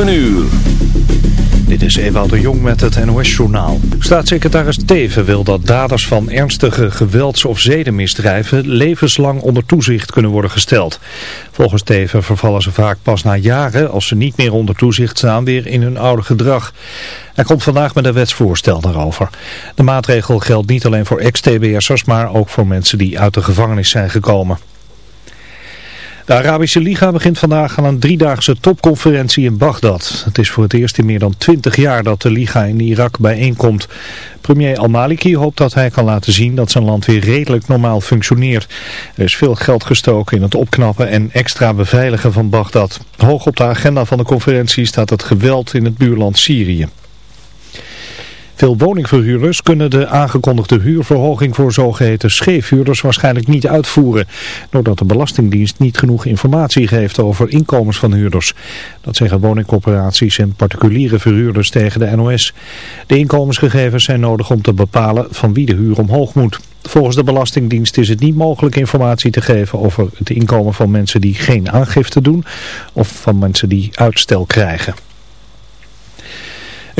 7 uur. Dit is Ewout de Jong met het NOS-journaal. Staatssecretaris Teven wil dat daders van ernstige gewelds- of zedenmisdrijven levenslang onder toezicht kunnen worden gesteld. Volgens Teven vervallen ze vaak pas na jaren, als ze niet meer onder toezicht staan, weer in hun oude gedrag. Hij komt vandaag met een wetsvoorstel daarover. De maatregel geldt niet alleen voor ex-TBS'ers, maar ook voor mensen die uit de gevangenis zijn gekomen. De Arabische Liga begint vandaag aan een driedaagse topconferentie in Bagdad. Het is voor het eerst in meer dan twintig jaar dat de Liga in Irak bijeenkomt. Premier al-Maliki hoopt dat hij kan laten zien dat zijn land weer redelijk normaal functioneert. Er is veel geld gestoken in het opknappen en extra beveiligen van Bagdad. Hoog op de agenda van de conferentie staat het geweld in het buurland Syrië. Veel woningverhuurders kunnen de aangekondigde huurverhoging voor zogeheten scheefhuurders waarschijnlijk niet uitvoeren, doordat de Belastingdienst niet genoeg informatie geeft over inkomens van huurders. Dat zeggen woningcorporaties en particuliere verhuurders tegen de NOS. De inkomensgegevens zijn nodig om te bepalen van wie de huur omhoog moet. Volgens de Belastingdienst is het niet mogelijk informatie te geven over het inkomen van mensen die geen aangifte doen of van mensen die uitstel krijgen.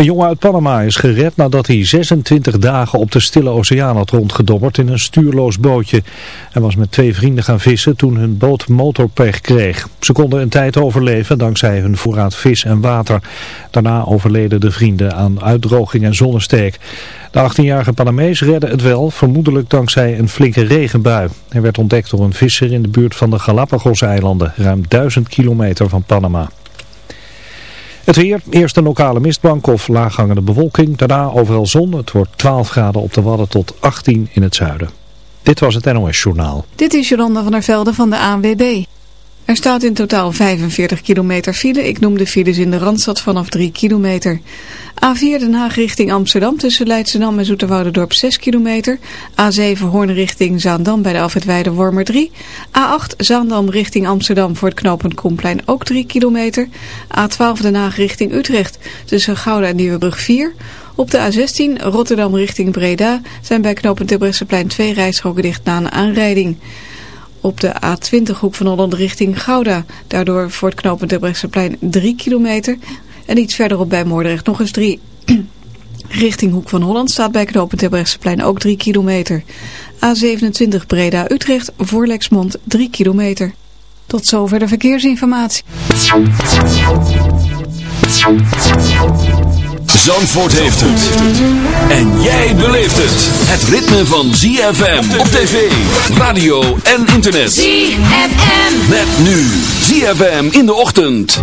Een jongen uit Panama is gered nadat hij 26 dagen op de Stille Oceaan had rondgedobberd in een stuurloos bootje. Hij was met twee vrienden gaan vissen toen hun boot motorpech kreeg. Ze konden een tijd overleven dankzij hun voorraad vis en water. Daarna overleden de vrienden aan uitdroging en zonnesteek. De 18-jarige Panamees redde het wel, vermoedelijk dankzij een flinke regenbui. Hij werd ontdekt door een visser in de buurt van de Galapagos-eilanden, ruim 1000 kilometer van Panama. Het weer, eerst een lokale mistbank of laaghangende bewolking. Daarna overal zon. Het wordt 12 graden op de Wadden tot 18 in het zuiden. Dit was het NOS Journaal. Dit is Jolanda van der Velde van de ANWB. Er staat in totaal 45 kilometer file. Ik noem de files in de Randstad vanaf 3 kilometer. A4 Den Haag richting Amsterdam tussen Leidschendam en Zoeterwoudendorp 6 kilometer. A7 Hoorn richting Zaandam bij de Alfred Wormer 3. A8 Zaandam richting Amsterdam voor het knooppunt Komplein ook 3 kilometer. A12 Den Haag richting Utrecht tussen Gouda en Nieuwebrug 4. Op de A16 Rotterdam richting Breda zijn bij knooppunt Terbrechtseplein twee rijstroken dicht na een aanrijding op de A20 hoek van Holland richting Gouda. Daardoor voor het knooppunt Terbrechtseplein 3 kilometer. En iets verderop bij Moordrecht nog eens 3. richting Hoek van Holland staat bij knooppunt Terbrechtseplein ook 3 kilometer. A27 Breda-Utrecht voor Lexmond 3 kilometer. Tot zover de verkeersinformatie. Zandvoort heeft het. En jij beleeft het. Het ritme van ZFM op tv, radio en internet. ZFM. Met nu ZFM in de ochtend.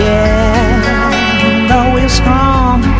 Yeah, though it's wrong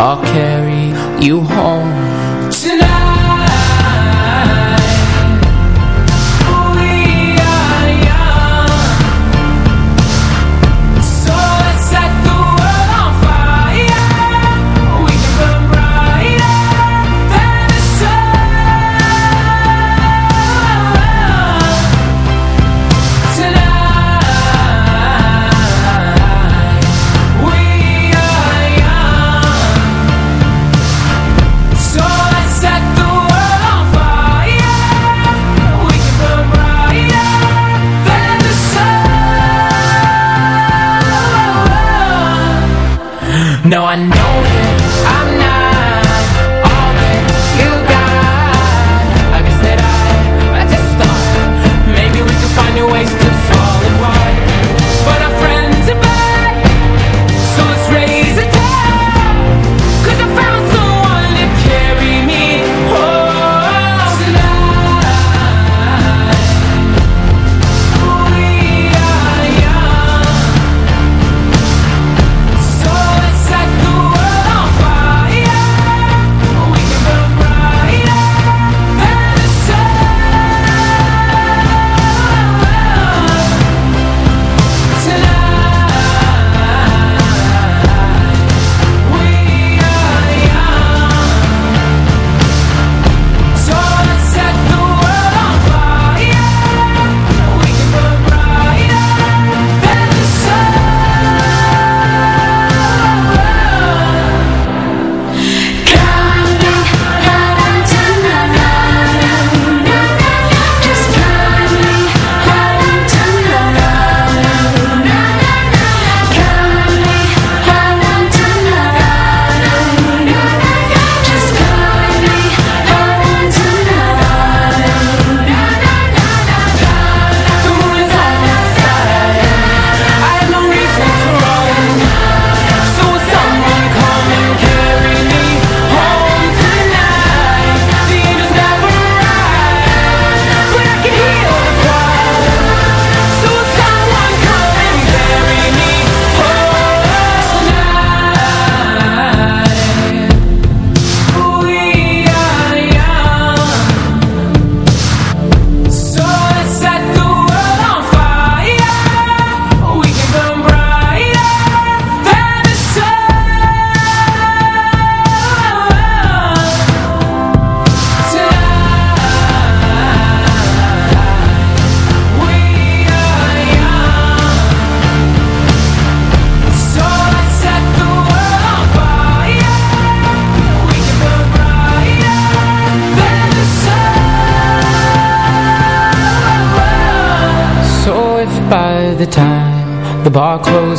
I'll carry you home. No, I know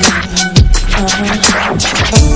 up.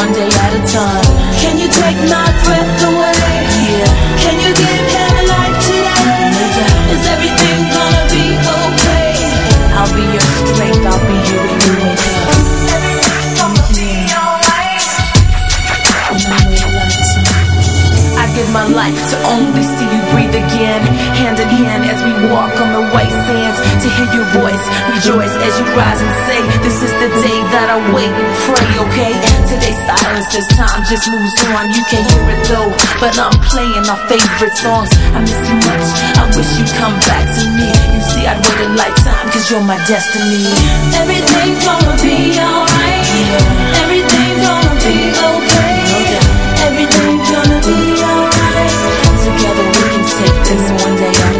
One day at a time. Can you take my breath away? Yeah. Can you give him life today? Is everything gonna be okay? I'll be your strength, I'll be here when you wake up. Give my life to only see you breathe again. Hand in hand as we walk on the white sands. To hear your voice, rejoice as you rise and say, This is the day that I wait and pray, okay? Today's silence as time just moves on. You can't hear it though, but I'm playing my favorite songs. I miss you much, I wish you'd come back to me. You see, I'd wait a lifetime, cause you're my destiny. Everything's gonna be alright. Everything's gonna be okay. Everything's gonna be alright. Together we can take this one day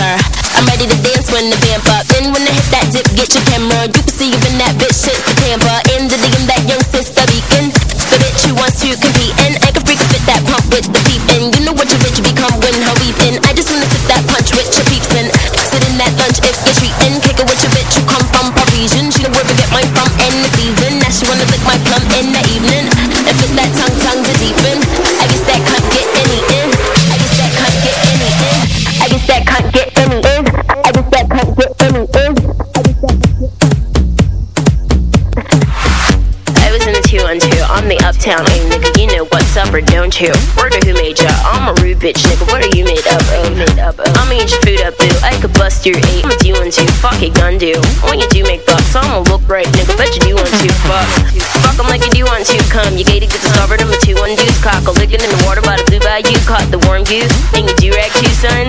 I'm ready to dance when the vamp up. Then when I hit that dip, get your camera. You can see even that bitch shit's the camper who made ya? I'm a rude bitch nigga, what are you made up of? Made up of? I'ma eat your food up boo, I could bust your eight, I'm a do one two, fuck it gun do. When you do make bucks, I'ma look right nigga, bet you do want to, fuck. Fuck 'em like you do want to, come, you gated, get discovered, I'm a two one deuce, cock, a licking in the water by the blue bayou, caught the warm goose, and you do rag too son.